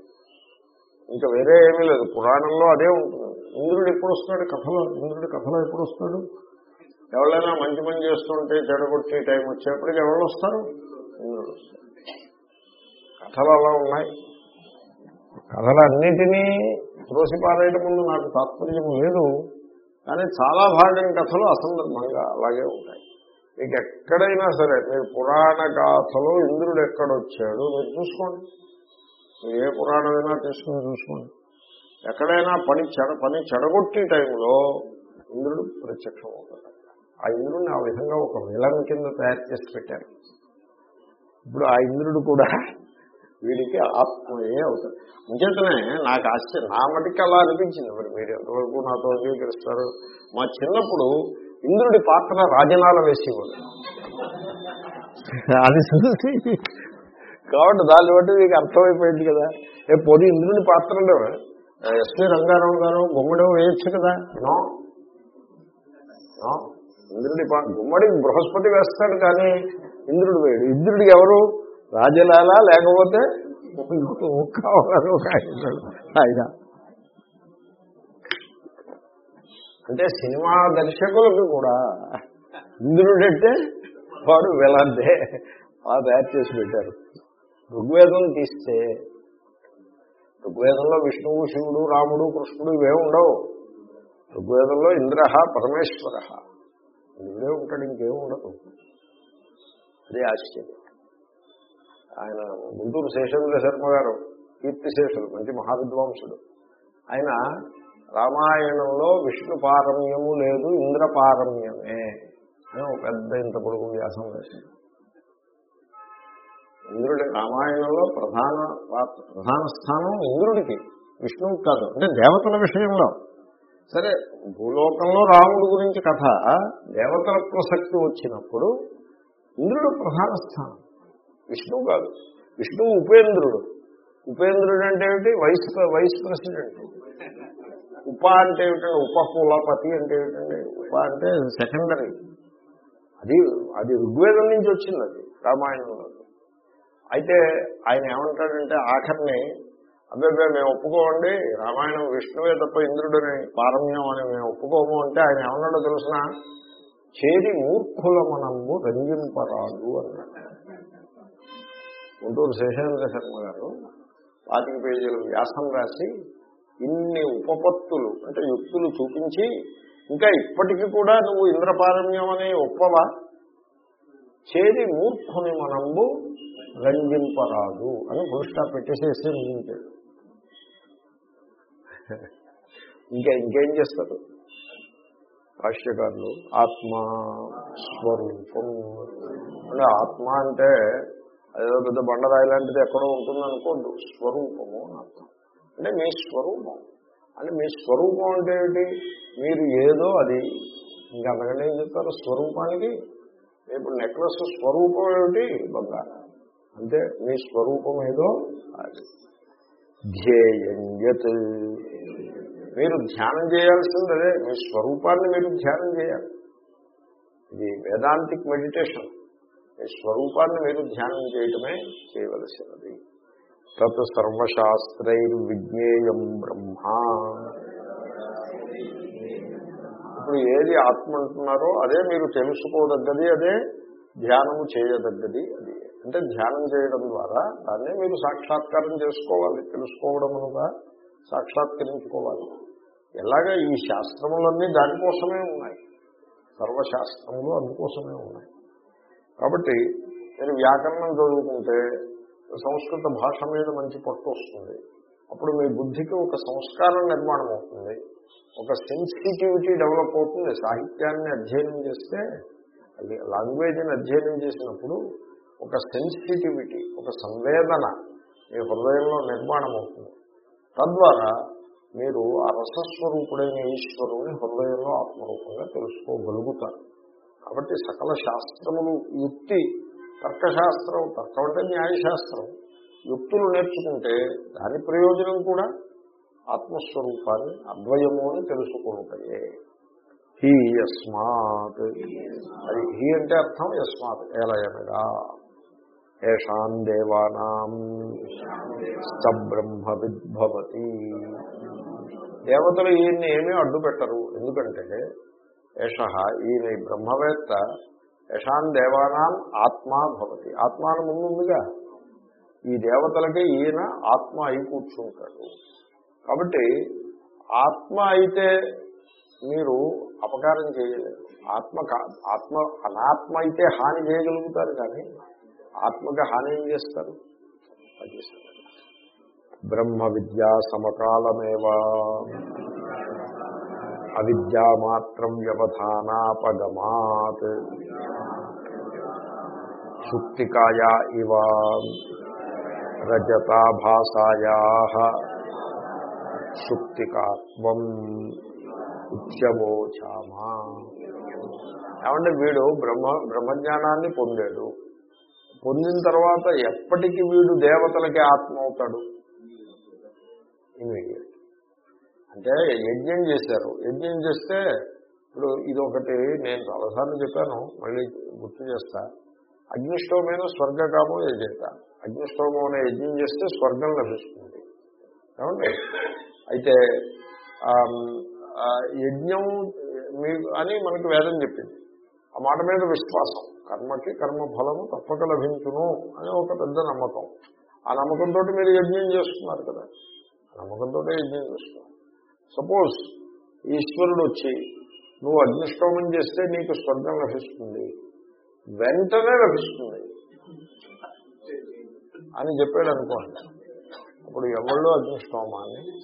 ఇంకా వేరే ఏమీ లేదు. పురాణంలో అదే ఉంటుంది. ఇంద్రుడు ఎప్పుడు వస్తాడు కథలో. ఇంద్రుడి కథలో ఎప్పుడు వస్తాడు ఎవరైనా మంచి పని చేస్తుంటే చెడగొట్టే టైం వచ్చేప్పటికి ఎవరు వస్తారు? ఇంద్రుడు కథలు అలా ఉన్నాయి. కథలన్నిటినీ త్రోసిపారేయడం ముందు నాకు తాత్పర్యం లేదు. కానీ చాలా భాగం కథలు అసందర్భంగా అలాగే ఉంటాయి. మీకు ఎక్కడైనా సరే మీరు పురాణ గాథలో ఇంద్రుడు ఎక్కడొచ్చాడు? మీరు చూసుకోండి. మీరు ఏ పురాణమైనా తీసుకుని చూసుకోండి. ఎక్కడైనా పని చెడ పని చెడగొట్టే టైంలో ఇంద్రుడు ప్రత్యక్షం అవుతాడు ఆ ఇంద్రుడిని ఆ విధంగా ఒక విలన్ కింద తయారు చేసి పెట్టారు. ఇప్పుడు ఆ ఇంద్రుడు కూడా వీడికి ఆత్మయే అవుతాడు. అంచేతనే నాకు ఆశ్చర్యం. నా మటుకి అలా అనిపించింది. మరి మీరు ఎంతవరకు నాతో అంగీకరిస్తారు? మా చిన్నప్పుడు ఇంద్రుడి పాత్ర రాజనాల వేసేవాడు అది చూసి కాబట్టి దాన్ని బట్టి మీకు అర్థమైపోయింది కదా. ఏ పొడి ఇంద్రుడి పాత్రలో ఎస్పి రంగారావు గారు గుమ్మడి వేయచ్చు కదా. నో. నో. ఇంద్రుడి పా గుమ్మడి బృహస్పతి వేస్తాడు కానీ ఇంద్రుడు వేయడు. ఇంద్రుడికి ఎవరు? రాజలాల లేకపోతే ముక్కవరు ఆయన. అంటే సినిమా దర్శకులకు కూడా ఇంద్రుడంటే వాడు వెలందే అలా తయారు చేసి పెట్టారు. ఋగ్వేదం తీస్తే ఋగ్వేదంలో విష్ణువు శివుడు రాముడు కృష్ణుడు ఇవే ఉండవు. ఋగ్వేదంలో ఇంద్ర పరమేశ్వర. ఇంద్రుడే ఉంటాడు ఇంకేం ఉండదు. అదే ఆశ్చర్యం. ఆయన గుంటూరు శేషేంద్ర శర్మ గారు కీర్తిశేషుడు మంచి మహావిద్వాంసుడు. ఆయన రామాయణంలో విష్ణు పారమ్యము లేదు ఇంద్ర పారమ్యమే అని ఒక పెద్ద ఇంత పొడుగు వ్యాసం వేసింది ఇంద్రుడి రామాయణంలో ప్రధాన ప్రధాన స్థానం ఇంద్రుడికి విష్ణువు కాదు అంటే దేవతల విషయంలో. సరే భూలోకంలో రాముడు గురించి కథ దేవతల ప్రసక్తి వచ్చినప్పుడు ఇంద్రుడు ప్రధాన స్థానం విష్ణువు కాదు. విష్ణువు ఉపేంద్రుడు. ఉపేంద్రుడు అంటే ఏమిటి? Vice vice president. ఉప అంటే ఏమిటండి ఉపకులపతి అంటే ఏమిటండి? ఉప అంటే సెకండరీ అది అది ఋగ్వేదం నుంచి వచ్చింది అది రామాయణంలో. అయితే ఆయన ఏమంటాడంటే ఆఖరిని అబ్బాయి మేము ఒప్పుకోండి రామాయణం విష్ణువే తప్ప ఇంద్రుడిని పారమ్యం అని మేము ఒప్పుకోము అంటే ఆయన ఏమన్నాడో తెలుసిన చేరి మూర్ఖుల మనము రంజింపరాదు అన్నాడు. గుంటూరు శేషేంద్ర శర్మ గారు పాతిక పేజీలు వ్యాసం రాసి ఇన్ని ఉపపత్తులు అంటే యుక్తులు చూపించి ఇంకా ఇప్పటికీ కూడా నువ్వు ఇంద్రపారమ్యం అనే ఒప్పవా? చేరి మూర్ఖుని మనంబు రంజింపరాదు అని ఫుల్ స్టాప్ పెట్టేసేసి ఇంకా ఇంకేం చేస్తారు? భాష్యకారులు ఆత్మ స్వరూపం. అంటే ఆత్మ అంటే అదేదో పెద్ద బండరాయి లాంటిది ఎక్కడో ఉంటుంది స్వరూపము అని అర్థం. అంటే మీ స్వరూపం. అంటే మీ స్వరూపం అంటే ఏమిటి? మీరు ఏదో అది. ఇంకా అంతకంటే ఏం చెప్తారు? స్వరూపానికి. ఇప్పుడు నెక్లెస్ స్వరూపం ఏమిటి? బంగారం. అంటే మీ స్వరూపం ఏదో అది. ధ్యేయంజత్ మీరు ధ్యానం చేయాల్సింది అదే. మీ స్వరూపాన్ని మీరు ధ్యానం చేయాలి. ఇది వేదాంతిక్ మెడిటేషన్. మీ స్వరూపాన్ని మీరు ధ్యానం చేయటమే చేయవలసినది. తత్ సర్వశాస్త్రైర్విజ్ఞేయం బ్రహ్మ. ఇప్పుడు ఏది ఆత్మ అంటున్నారో అదే మీరు తెలుసుకోదగ్గది అదే ధ్యానము చేయదగ్గది అది. అంటే ధ్యానం చేయడం ద్వారా దాన్నే మీరు సాక్షాత్కారం చేసుకోవాలి తెలుసుకోవడం అనగా సాక్షాత్కరించుకోవాలి. ఎలాగా ఈ శాస్త్రములన్నీ దానికోసమే ఉన్నాయి. సర్వశాస్త్రములు అందుకోసమే ఉన్నాయి. కాబట్టి నేను వ్యాకరణం చదువుకుంటే సంస్కృత భాష మీద మంచి పట్టు వస్తుంది. అప్పుడు మీ బుద్ధికి ఒక సంస్కారం నిర్మాణం అవుతుంది. ఒక సెన్సిటివిటీ డెవలప్ అవుతుంది. సాహిత్యాన్ని అధ్యయనం చేస్తే అది లాంగ్వేజ్ని అధ్యయనం చేసినప్పుడు ఒక సెన్సిటివిటీ ఒక సంవేదన మీ హృదయంలో నిర్మాణం అవుతుంది. తద్వారా మీరు ఆ రసస్వరూపుడైన ఈశ్వరుని హృదయంలో ఆత్మరూపంగా తెలుసుకోగలుగుతారు. కాబట్టి సకల శాస్త్రములు యుక్తి తర్కశాస్త్రం తర్కం అంటే న్యాయశాస్త్రం. యుక్తులు నేర్చుకుంటే దాని ప్రయోజనం కూడా ఆత్మస్వరూపాన్ని అద్వయము అని తెలుసుకుంటాయే హీ యస్మాత్. అది హీ అంటే అర్థం యస్మాత్. ఎలయనగా ఏషాం దేవానాం సబ్రహ్మ విద్భవతి. దేవతలు ఈయన్ని ఏమీ అడ్డు పెట్టరు ఎందుకంటే ఏష ఈయన బ్రహ్మవేత్త యశాన్ దేవానాం ఆత్మా భవతి. ఆత్మాను ముందుగా ఈ దేవతలకి ఈయన ఆత్మ అయి కూర్చుంటాడు. కాబట్టి ఆత్మ అయితే మీరు అపకారం చేయలేరు. ఆత్మ ఆత్మ అనాత్మ అయితే హాని చేయగలుగుతారు కానీ ఆత్మకి హాని ఏం చేస్తారు. బ్రహ్మ విద్యా సమకాలమేవా. అవిద్యా మాత్రం వ్యవధానాపగమాత్. సుప్తికాయా ఇవ రజతాభాసాయా సుక్తికాత్వం ఉచ్యమోచామా ఏమంటే వీడు బ్రహ్మ బ్రహ్మజ్ఞానాన్ని పొందాడు. పొందిన తర్వాత ఎప్పటికి వీడు దేవతలకి ఆత్మ అవుతాడు. ఇమీడియట్. అంటే యజ్ఞం చేశారు. యజ్ఞం చేస్తే ఇప్పుడు ఇది ఒకటి నేను చాలాసార్లు చెప్పాను మళ్ళీ గుర్తు చేస్తా. అగ్నిష్టోమైన స్వర్గకామం యజేత అగ్నిష్టోమం అనే యజ్ఞం చేస్తే స్వర్గం లభిస్తుంది. ఏమండి? అయితే యజ్ఞం మీ అని మనకి వేదం చెప్పింది. ఆ మాట మీద విశ్వాసం. కర్మకి కర్మఫలము తప్పక లభించును అని ఒక పెద్ద నమ్మకం. ఆ నమ్మకంతో మీరు యజ్ఞం చేస్తున్నారు కదా. ఆ నమ్మకంతో యజ్ఞం చేస్తున్నారు. సపోజ్ ఈశ్వరుడు వచ్చి నువ్వు అగ్నిష్టోమం చేస్తే నీకు స్వర్గం లభిస్తుంది. వెంటనే లభిస్తుంది. అని చెప్పాడు అనుకోండి. అప్పుడు ఎవళ్ళు అగ్నిష్టోమాన్ని?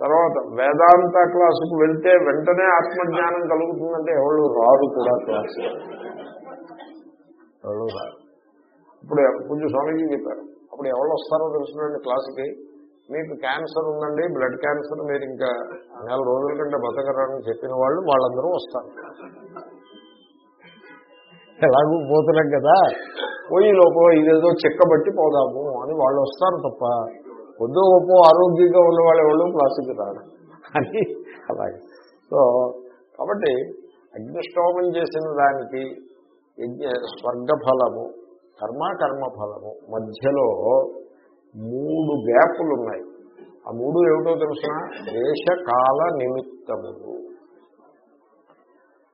తర్వాత వేదాంత క్లాసుకు వెళ్తే వెంటనే ఆత్మజ్ఞానం కలుగుతుందంటే ఎవళ్ళు రారు కూడా క్లాసు. ఎవరు రాదు ఇప్పుడు కొంచెం స్వామీజీ చెప్పారు. అప్పుడు ఎవరు వస్తారో తెలుసునండి క్లాసుకి. మీకు క్యాన్సర్ ఉందండి బ్లడ్ క్యాన్సర్ మీరు ఇంకా నెల రోజుల కంటే బతకరని చెప్పిన వాళ్ళు వాళ్ళందరూ వస్తారు. ఎలాగూ పోతున్నాం కదా. పోయి లోపల ఇదేదో చెక్కబట్టి పోదాము అని వాళ్ళు వస్తారు తప్ప పొద్దు గొప్ప ఆరోగ్యంగా ఉన్న వాళ్ళు ఎవరు ప్లాస్టిక్ రాడు అని అలాగే. సో కాబట్టి అగ్నిష్టోమం చేసిన దానికి యజ్ఞ స్వర్గఫలము కర్మ కర్మఫలము మధ్యలో మూడు గ్యాపులు ఉన్నాయి ఆ మూడు ఏమిటో తెలుసిన దేశకాల నిమిత్తములు.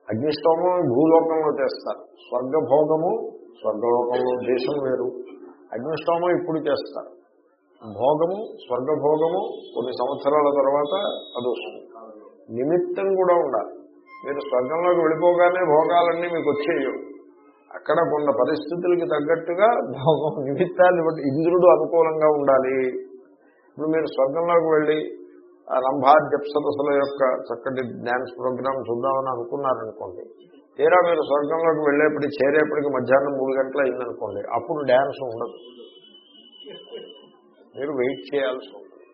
అగ్నిష్టోమం భూలోకంలో చేస్తారు. స్వర్గభోగము స్వర్గలోకంలో దేశం వేరు. అగ్నిష్టోమం ఇప్పుడు చేస్తారు. భోగము స్వర్గభోగము కొన్ని సంవత్సరాల తర్వాత అది వస్తుంది. నిమిత్తం కూడా ఉండాలి. మీరు స్వర్గంలోకి వెళ్ళిపోగానే భోగాలన్నీ మీకు వచ్చేయవు. అక్కడ ఉన్న పరిస్థితులకి తగ్గట్టుగా భోగం నిమిత్తాన్ని బట్టి ఇంద్రుడు అనుకూలంగా ఉండాలి. ఇప్పుడు మీరు స్వర్గంలోకి వెళ్ళి ఆ రంభా యొక్క చక్కటి డ్యాన్స్ ప్రోగ్రామ్ చూద్దామని అనుకున్నారనుకోండి తీరా మీరు స్వర్గంలోకి వెళ్ళేప్పటికి చేరేపటికి మధ్యాహ్నం మూడు గంటలు అయిందనుకోండి అప్పుడు డ్యాన్స్ ఉండదు. మీరు వెయిట్ చేయాల్సి ఉంటుంది.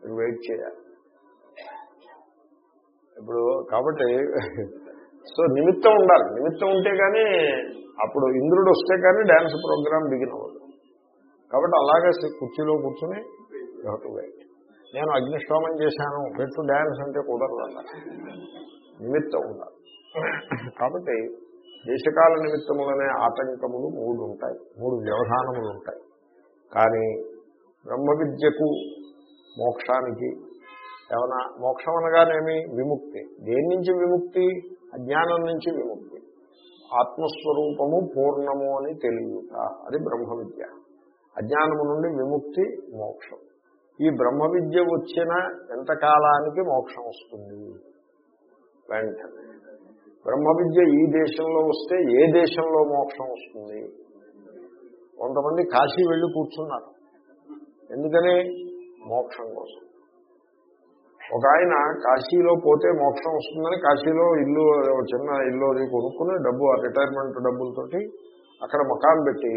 మీరు వెయిట్ చేయాలి. ఇప్పుడు కాబట్టి సో నిమిత్తం ఉండాలి. నిమిత్తం ఉంటే కానీ అప్పుడు ఇంద్రుడు వస్తే కానీ డ్యాన్స్ ప్రోగ్రామ్ బిగిన్ అవ్వదు. కాబట్టి అలాగే కుర్చీలో కూర్చుని టు నేను అగ్నిష్టోమం చేశాను. పెట్టు డ్యాన్స్ అంటే కుదరదు నిమిత్తం ఉండాలి. కాబట్టి దేశకాల నిమిత్తములనే ఆటంకములు మూడు ఉంటాయి. మూడు వ్యవధానములు ఉంటాయి. కానీ బ్రహ్మ విద్యకు మోక్షానికి ఏమైనా మోక్షం అనగానేమి? విముక్తి. దేని నుంచి విముక్తి? అజ్ఞానం నుంచి విముక్తి. ఆత్మస్వరూపము పూర్ణము అని తెలియట. అది బ్రహ్మ విద్య అజ్ఞానము నుండి విముక్తి మోక్షం. ఈ బ్రహ్మ విద్య వచ్చిన ఎంతకాలానికి మోక్షం వస్తుంది? వెంటనే. బ్రహ్మ విద్య ఈ దేశంలో వస్తే ఏ దేశంలో మోక్షం వస్తుంది? కొంతమంది కాశీ వెళ్ళి కూర్చున్నారు. ఎందుకని? మోక్షం కోసం. ఒక ఆయన కాశీలో పోతే మోక్షం వస్తుందని కాశీలో ఇల్లు చిన్న ఇల్లు అది కొనుక్కుని డబ్బు రిటైర్మెంట్ డబ్బులతోటి అక్కడ మకాన్ పెట్టి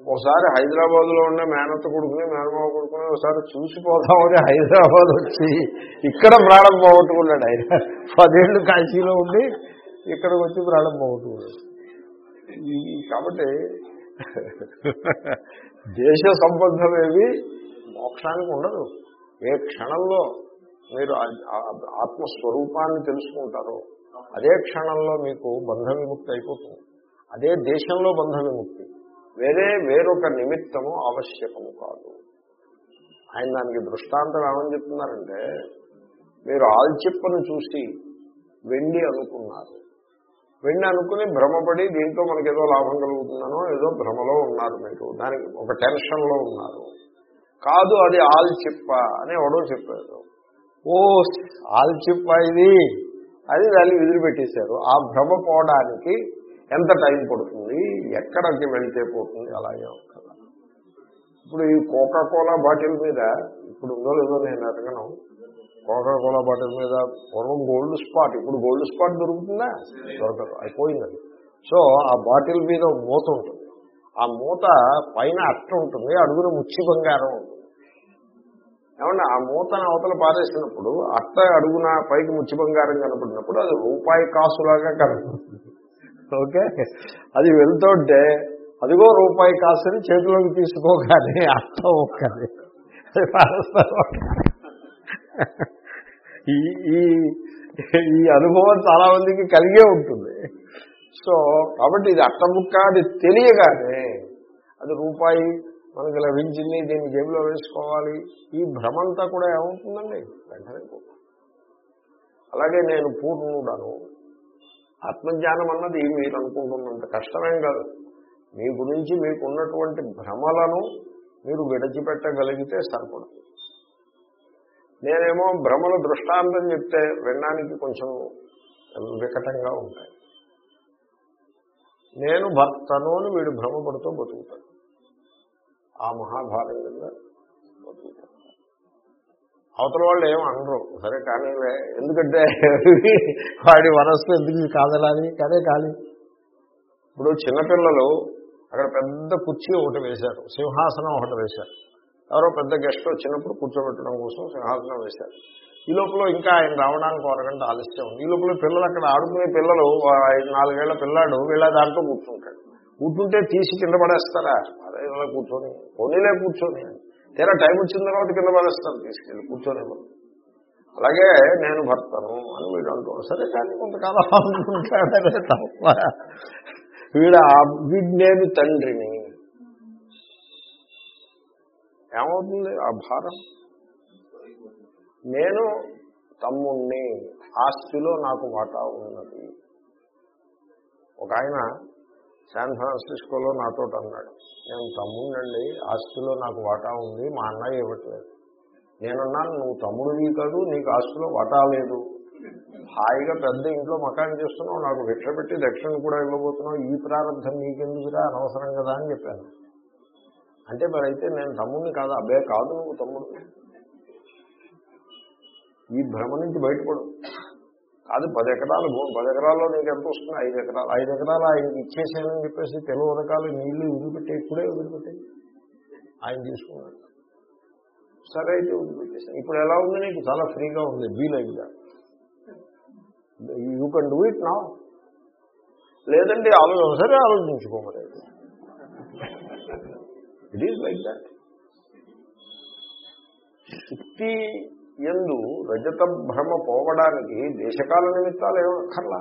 ఒకసారి హైదరాబాద్లో ఉన్న ఉండే మేనత్త కొడుకుని మేనమావ కొడుకుని ఒకసారి చూసిపోదామని హైదరాబాద్ వచ్చి ఇక్కడ ప్రాణం పోగొట్టుకున్నాడు ఆయన. పదేళ్ళు కాశీలో ఉండి ఇక్కడికి వచ్చి ప్రాణం పోగొట్టుకున్నాడు. కాబట్టి దేశ సంబంధం ఏవి మోక్షానికి ఉండదు. ఏ క్షణంలో మీరు ఆత్మస్వరూపాన్ని తెలుసుకుంటారో అదే క్షణంలో మీకు బంధ విముక్తి అయిపోతుంది. అదే దేశంలో బంధ విముక్తి వేరే వేరొక నిమిత్తము ఆవశ్యకము కాదు. ఆయన దానికి దృష్టాంతం ఏమని చెప్తున్నారంటే మీరు ఆల్చిప్పను చూసి వెండి అనుకున్నారు. వెండి అనుకుని భ్రమపడి దీంతో మనకేదో లాభం కలుగుతుందనో ఏదో భ్రమలో ఉన్నారు మీరు. దానికి ఒక టెన్షన్లో ఉన్నారు. కాదు అది ఆల్చిప్ప అని ఎవడో చెప్పారు ఓ ఆల్చిప్ప ఇది అది దాన్ని విదిలిపెట్టేశారు. ఆ భ్రమ పోవడానికి ఎంత టైం పడుతుంది? ఎక్కడికి వెళ్తే పోతుంది? అలాగే కదా ఇప్పుడు ఈ కోకా కోలా బాటిల్ మీద ఇప్పుడు ఉందో లేదో నేను అడగను. కోకా కోలా బాటిల్ మీద పూర్వం గోల్డ్ స్పాట్ ఇప్పుడు గోల్డ్ స్పాట్ దొరుకుతుందా? దొరకదు. అయిపోయింది సో ఆ బాటిల్ మీద మూత ఉంటుంది. ఆ మూత పైన అట్ట ఉంటుంది అడుగున ముచ్చి బంగారం ఉంటుంది. ఏమన్నా ఆ మూతను అవతల పారేసినప్పుడు అట్ట అడుగున పైకి ముచ్చి బంగారం కనపడినప్పుడు అది రూపాయి కాసులాగా కనపడుతుంది. ఓకే? అది వెళ్తుంటే అదిగో రూపాయి కాసుని చేతిలోకి తీసుకోగానే అట్ట ఒక్కది పారేస్తారు ఈ ఈ ఈ అనుభవం చాలా మందికి కలిగే ఉంటుంది. సో కాబట్టి ఇది అట్టముక్క అది తెలియగానే అది రూపాయి మనకి లభించింది దీన్ని జేబులో వేసుకోవాలి. ఈ భ్రమంతా కూడా ఏమవుతుందండి? వెంటనే అలాగే నేను పూర్ణుడను. ఆత్మజ్ఞానం అన్నది మీరు అనుకుంటున్నంత కష్టమేం కాదు. మీ గురించి మీకు ఉన్నటువంటి భ్రమలను మీరు విడిచిపెట్టగలిగితే సరిపడుతుంది నేనేమో భ్రమల దృష్టాంతం చెప్తే వినడానికి కొంచెం వికటంగా ఉంటాయి. నేను భర్తను అని వీడు భ్రమపడుతూ బతుకుతాడు. ఆ మహాభారత అవతల వాళ్ళు ఏం అనరు. సరే కానీ ఎందుకంటే వాడి మనస్సు ఎందుకు కాదలాని కదే కాలి. ఇప్పుడు చిన్నపిల్లలు అక్కడ పెద్ద కుర్చీ ఒకటి వేశారు. సింహాసనం ఒకటి వేశారు. ఎవరో పెద్ద గెస్ట్ వచ్చినప్పుడు కూర్చోబెట్టడం కోసం సింహాసనం వేశారు. ఈ లోపల ఇంకా ఆయన రావడానికి అరగంట ఆలస్యం ఈ లోపల పిల్లలు అక్కడ ఆడుకునే పిల్లలు ఐదు నాలుగేళ్ళ పిల్లాడు వీళ్ళ దాంట్లో కూర్చుంటాడు. కూర్చుంటే తీసి కింద పడేస్తారా? అదే ఇలా కూర్చొని. పోనీలే కూర్చొని. తీరా టైం వచ్చిన తర్వాత కింద పడేస్తారు తీసుకెళ్ళి కూర్చొని అలాగే నేను భర్తను అని వీడు అంటాడు. సరే కానీ కొంతకాలం అనుకుంటాడనే తప్ప. వీడు వీడు నేను తండ్రిని. ఏమవుతుంది? ఆ భారం. నేను తమ్ముణ్ణి. ఆస్తిలో నాకు వాటా ఉన్నది. ఒక ఆయన శాన్ ఫ్రాన్సిస్కోలో నాతో అన్నాడు. నేను తమ్ముడండి ఆస్తిలో నాకు వాటా ఉంది మా అన్నయ్య ఇవ్వట్లేదు. నేనున్నాను నువ్వు తమ్ముడివి కాదు నీకు ఆస్తిలో వాటా లేదు. హాయిగా పెద్ద ఇంట్లో మకాన్ చేస్తున్నావు నాకు భిక్ష పెట్టి దక్షిణ కూడా ఇవ్వబోతున్నావు ఈ ప్రారంభం నీకెందుకురా? అనవసరం కదా అని చెప్పాను. అంటే మరి అయితే నేను తమ్ముడిని కాదు అబ్బే కాదు నువ్వు తమ్ముడు. ఈ భ్రమ నుంచి బయటపడు. కాదు పది ఎకరాలు భూమి. పది ఎకరాల్లో నీకు ఎంత వస్తుంది? ఐదు ఎకరాలు. ఐదు ఎకరాలు ఆయనకి ఇచ్చేసానని చెప్పేసి తెలుగు రకాలు నీళ్ళు వదిలిపెట్టే ఇప్పుడే వదిలిపెట్టే ఆయన తీసుకున్నాడు. సరే అయితే వదిలిపెట్టేసాను ఇప్పుడు ఎలా ఉంది నీకు? చాలా ఫ్రీగా ఉంది. Be you can do it నా లేదండి ఆలోచన సరే ఆలోచించుకోమని ఇట్ ఈజ్ లైక్ దాట్ శక్తి ఎందు రజత భ్రమ పోవడానికి దేశకాల నిమిత్తాలు ఏమక్కర్లా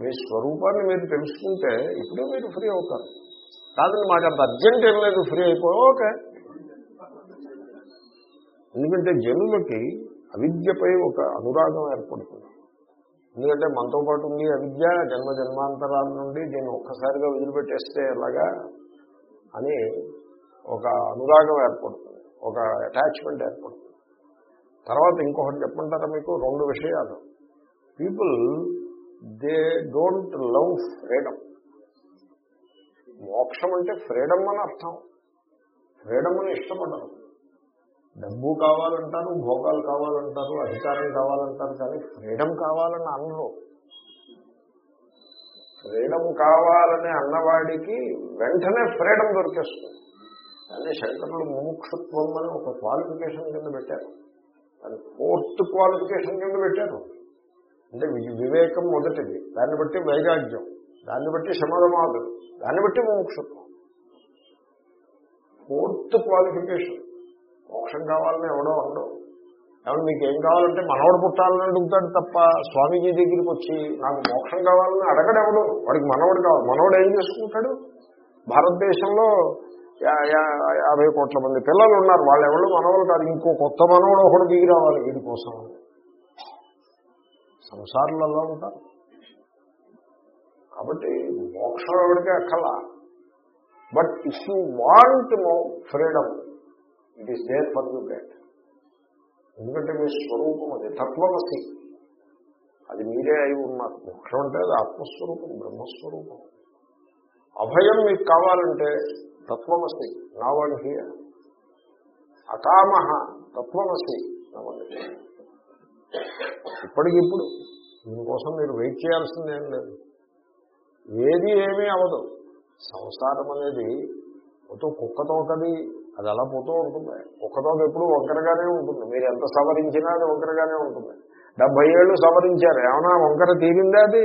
మీ స్వరూపాన్ని మీరు తెలుసుకుంటే ఇప్పుడే మీరు ఫ్రీ అవుతారు. కాదండి మాకు అంత అర్జెంట్ ఏం లేదు ఫ్రీ అయిపో ఓకే. ఎందుకంటే జనులకి అవిద్యపై ఒక అనురాగం ఏర్పడుతుంది. ఎందుకంటే మనతో పాటు ఉంది అవిద్య జన్మ జన్మాంతరాల నుండి దీన్ని ఒక్కసారిగా వదిలిపెట్టేస్తే ఎలాగా అని ఒక అనురాగం ఏర్పడుతుంది ఒక అటాచ్మెంట్ ఏర్పడుతుంది. తర్వాత ఇంకొకటి చెప్పమంటారా మీకు? రెండు విషయాలు. People they don't love freedom మోక్షం అంటే ఫ్రీడమ్ అని అర్థం. ఫ్రీడమ్ అని ఇష్టపడరు. డబ్బు కావాలంటారు భోగాలు కావాలంటారు అధికారం కావాలంటారు కానీ ఫ్రీడమ్ కావాలని అనరు. ఫ్రీడమ్ కావాలని అన్నవాడికి వెంటనే ఫ్రీడమ్ దొరికేస్తుంది. కానీ శంకరులు ముముక్షత్వం అని ఒక క్వాలిఫికేషన్ కింద పెట్టారు. అది ఫోర్త్ క్వాలిఫికేషన్ కింద పెట్టారు. అంటే వివేకం మొదటిది. దాన్ని బట్టి వైరాగ్యం దాన్ని బట్టి శమధమాదు దాన్ని బట్టి మోక్షత్వం ఫోర్త్ క్వాలిఫికేషన్. మోక్షం కావాలని ఎవడో ఉండవు ఏమన్నా మీకు ఏం కావాలంటే మనవడు పుట్టాలని అడుగుతాడు తప్ప స్వామీజీ దగ్గరికి వచ్చి నాకు మోక్షం కావాలని అడగడు ఎవడు వాడికి మనవడు కావాలి. మనవడు ఏం చేసుకుంటాడు? భారతదేశంలో యాభై కోట్ల మంది పిల్లలు ఉన్నారు. వాళ్ళు ఎవరు మనవలు కాదు. ఇంకో కొత్త మనవడు ఒకడు దిగి రావాలి వీడి కోసం ఉంటారు. కాబట్టి మోక్షం ఎవరికే అక్కలా. But if you want more freedom it is there for you get. ఎందుకంటే మీ స్వరూపం అది తత్వమసి. అది మీరే అయి ఉన్నారు. మోక్షం అంటే అది ఆత్మస్వరూపం బ్రహ్మస్వరూపం. అభయం మీకు కావాలంటే తత్వమసి నా వన్ హియర్ అకామ తత్వమసి నా వన్ ఇప్పటికిప్పుడు దీనికోసం మీరు వెయిట్ చేయాల్సిందేం లేదు. ఏది ఏమీ అవ్వదు. సంసారం అనేది పోతూ కుక్కతోకది అది అలా పోతూ ఉంటుంది. కుక్కతోక ఎప్పుడు వంకరగానే ఉంటుంది. మీరు ఎంత సవరించినా అది వంకరగానే ఉంటుంది. డెబ్బై ఏళ్ళు సవరించారు. ఏమన్నా వంకర తీరిందా అది?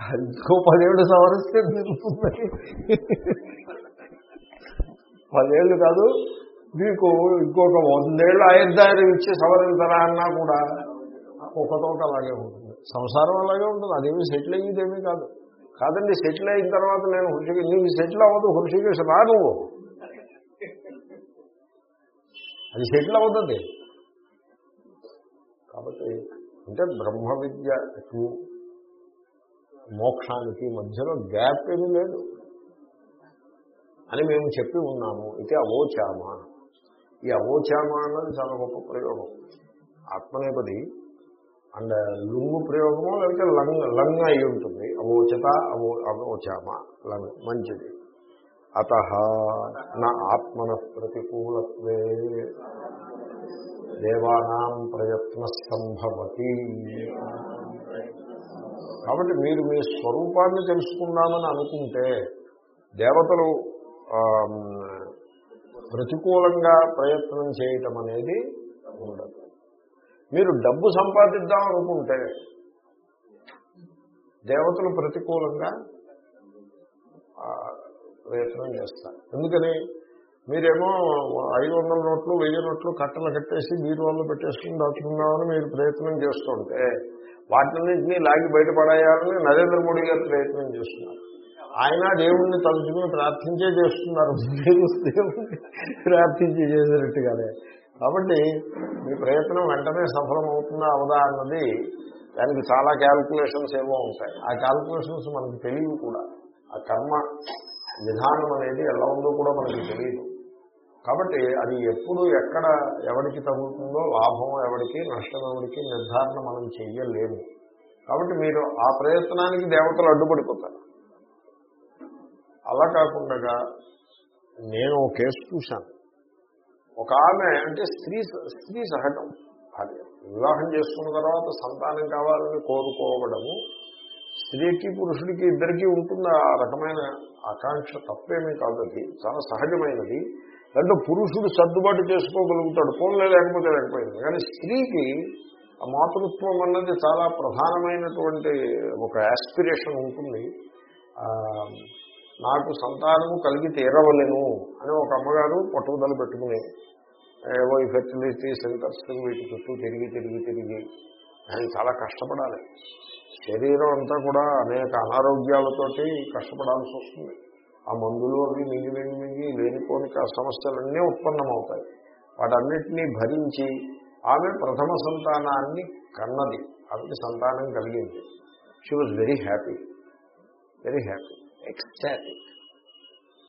ఇంకో పదేళ్ళు సవరిస్తే తీరుతుంది. పదేళ్ళు కాదు మీకు ఇంకొక వందేళ్ళు ఆయుర్దాయం ఇచ్చి సవరించరా అన్నా కూడా ఒకటోట అలాగే ఉంటుంది. సంసారం అలాగే ఉంటుంది. అదేమి సెటిల్ అయ్యేదేమీ కాదు. కాదండి సెటిల్ అయిన తర్వాత నేను హృషికేశ్ నీకు సెటిల్ అవ్వదు హృషికేశ్ రా నువ్వు. అది సెటిల్ అవుతుంది. కాబట్టి అంటే బ్రహ్మ విద్య మోక్షానికి మధ్యలో గ్యాప్ ఏమీ లేదు. అని మేము చెప్పి ఉన్నాము. ఇది అవోచామ? ఈ అవోచామ అన్నది చాలా గొప్ప ప్రయోగం. ఆత్మనేపది అండ్ లుంగు ప్రయోగము లేకపోతే లంగ్ లంగ్ అయి ఉంటుంది. అవోచత అవో అవోచామ లంగ్ మంచిది. అత నా ఆత్మన ప్రతికూలత్వే. దేవానాం ప్రయత్న సంభవతి. కాబట్టి మీరు మీ స్వరూపాన్ని తెలుసుకుందామని అనుకుంటే దేవతలు ప్రతికూలంగా ప్రయత్నం చేయటం అనేది ఉండదు. మీరు డబ్బు సంపాదిద్దాం అనుకుంటే దేవతలు ప్రతికూలంగా ప్రయత్నం చేస్తారు. ఎందుకని? మీరేమో ఐదు వందల నోట్లు వెయ్యి నోట్లు కట్టలు కట్టేసి బీరువాళ్ళు పెట్టేసుకుని దాచుకుందామని మీరు ప్రయత్నం చేస్తుంటే వాటిని లాగి బయటపడేయాలని నరేంద్ర మోడీ గారు ప్రయత్నం చేస్తున్నారు. ఆయన దేవుణ్ణి తలుచుకుని ప్రార్థించే చేస్తున్నారు. ప్రార్థించే దేవుణ్ణి ప్రార్థించి చేసినట్టుగానే. కాబట్టి మీ ప్రయత్నం వెంటనే సఫలం అవుతుందా అవదా అన్నది దానికి చాలా క్యాల్కులేషన్స్ ఏమో ఉంటాయి. ఆ క్యాల్కులేషన్స్ మనకు తెలియదు కూడా. ఆ కర్మ విధానం అనేది ఎలా ఉందో కూడా మనకి తెలియదు. కాబట్టి అది ఎప్పుడు ఎక్కడ ఎవరికి తగ్గుతుందో లాభం ఎవరికి నష్టం ఎవరికి నిర్ధారణ మనం చెయ్యలేము. కాబట్టి మీరు ఆ ప్రయత్నానికి దేవతలు అడ్డుపడిపోతారు. అలా కాకుండా నేను ఒక కేసు చూశాను. ఒక ఆమె అంటే స్త్రీ స్త్రీ సహజం. భార్య వివాహం చేసుకున్న తర్వాత సంతానం కావాలని కోరుకోవడము స్త్రీకి పురుషుడికి ఇద్దరికీ ఉంటుంది ఆ రకమైన ఆకాంక్ష తప్పేమీ కాదు అది. చాలా సహజమైనది. దాంట్లో పురుషుడు సర్దుబాటు చేసుకోగలుగుతాడు ఫోన్లే లేకపోతే లేకపోయింది. కానీ స్త్రీకి ఆ మాతృత్వం అన్నది చాలా ప్రధానమైనటువంటి ఒక యాస్పిరేషన్ ఉంటుంది. నాకు సంతానము కలిగి తీరవలేను అని ఒక అమ్మగారు పట్టుదల పెట్టుకుని ఏవో ఈ ఫెర్టిలిటీ సెంటర్స్ వీటి చుట్టూ తిరిగి తిరిగి తిరిగి. ఆయన చాలా కష్టపడాలి. శరీరం అంతా కూడా అనేక అనారోగ్యాలతోటి కష్టపడాల్సి వస్తుంది. ఆ మందులు అవి మింగి మింగి మింగి లేనిపోని సమస్యలన్నీ ఉత్పన్నమవుతాయి. వాటన్నిటినీ భరించి ఆమె ప్రథమ సంతానాన్ని కన్నది. ఆమెకి సంతానం కలిగింది. She was very happy very happy ecstatic